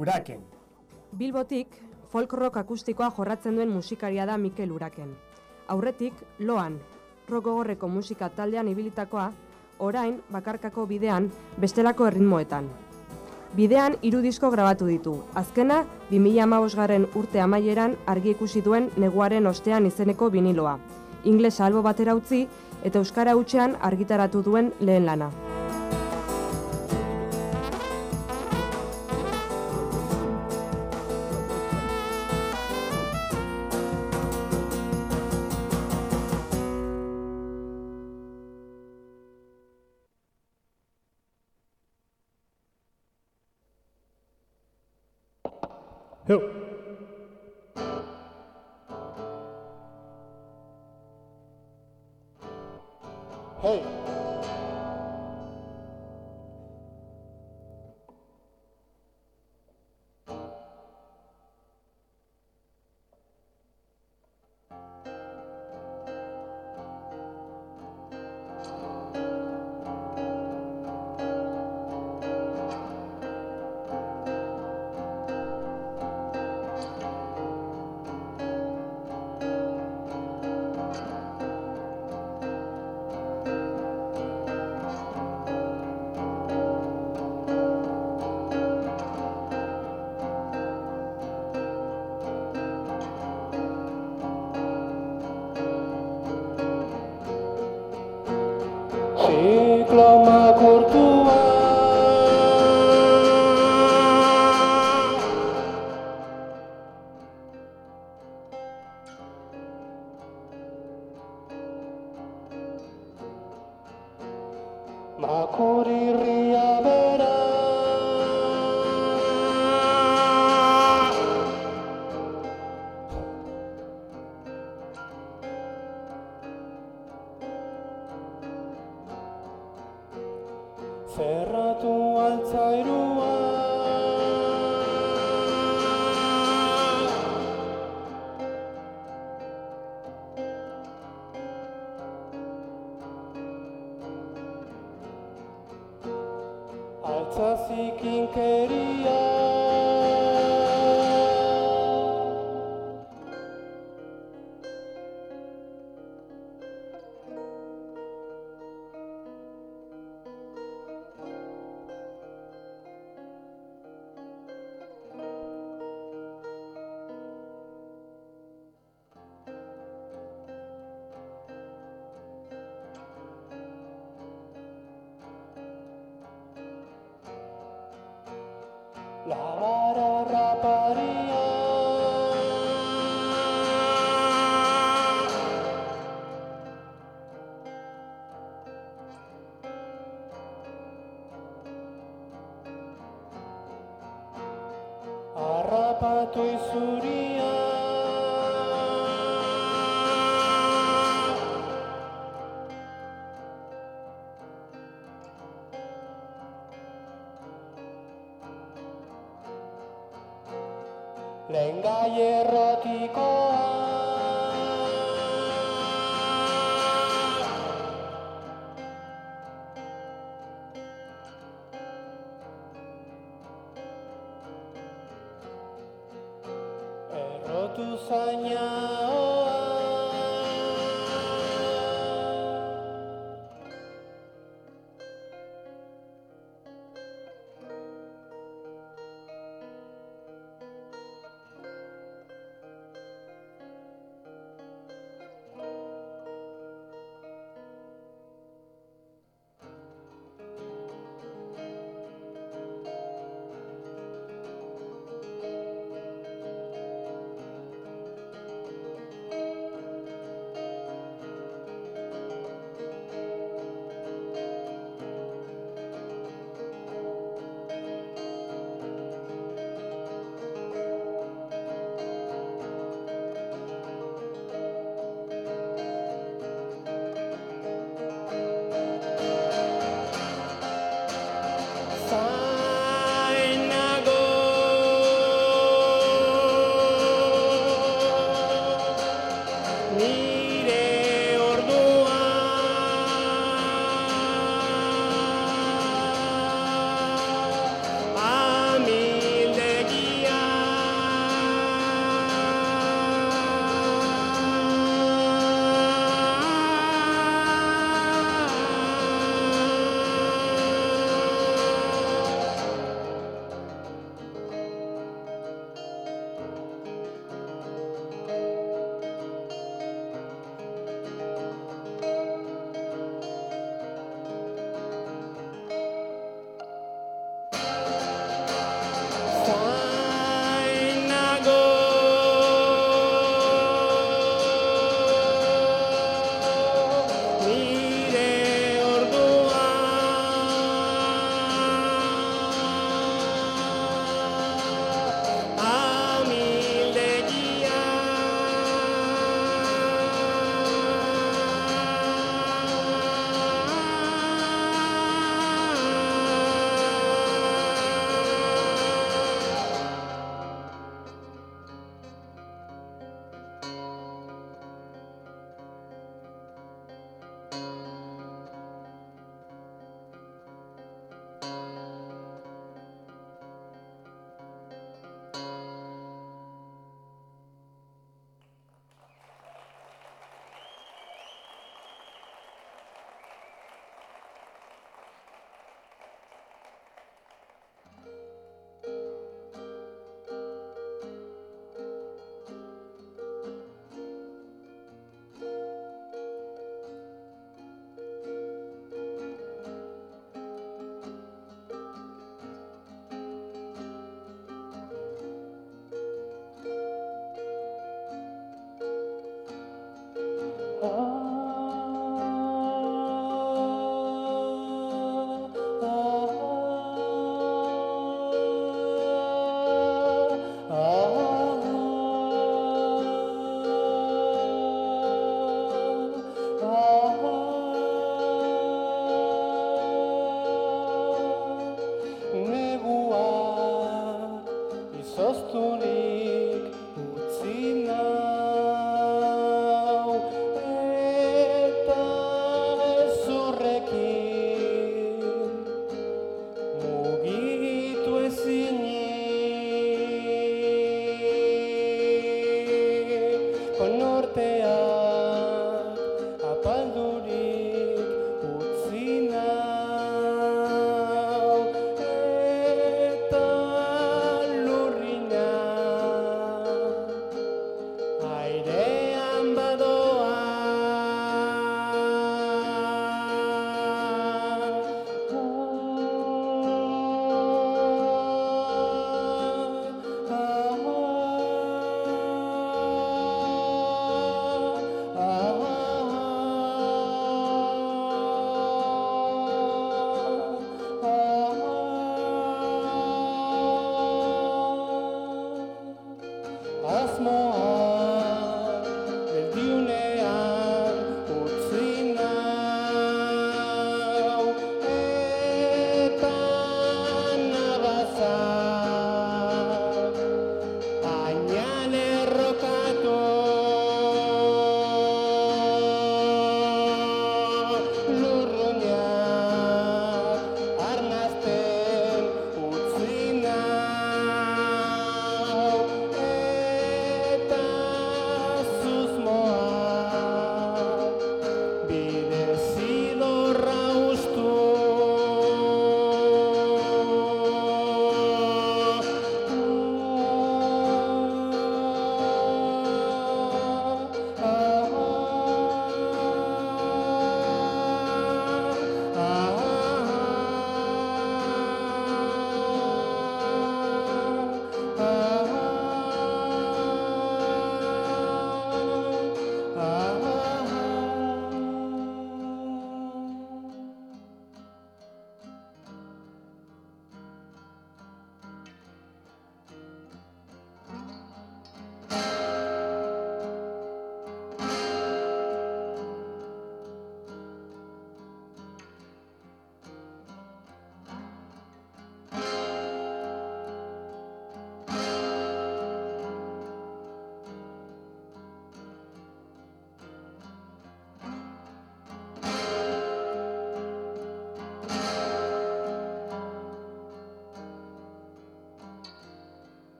Uraken. Bilbotik, folk rock akustikoa jorratzen duen musikaria da Mikel Uraken. Aurretik, loan, rock gogorreko musika taldean ibilitakoa, orain bakarkako bidean bestelako erritmoetan. Bidean hiru disko grabatu ditu. Azkena, 2015 garren urte amaieran argi ikusi duen neguaren ostean izeneko biniloa. Inglesa albo batera utzi eta euskara hutsean argitaratu duen lehen lana. 可 Zerratu altzairua La, la, la. Lehen gai errotikoa Errotu zaina con norte a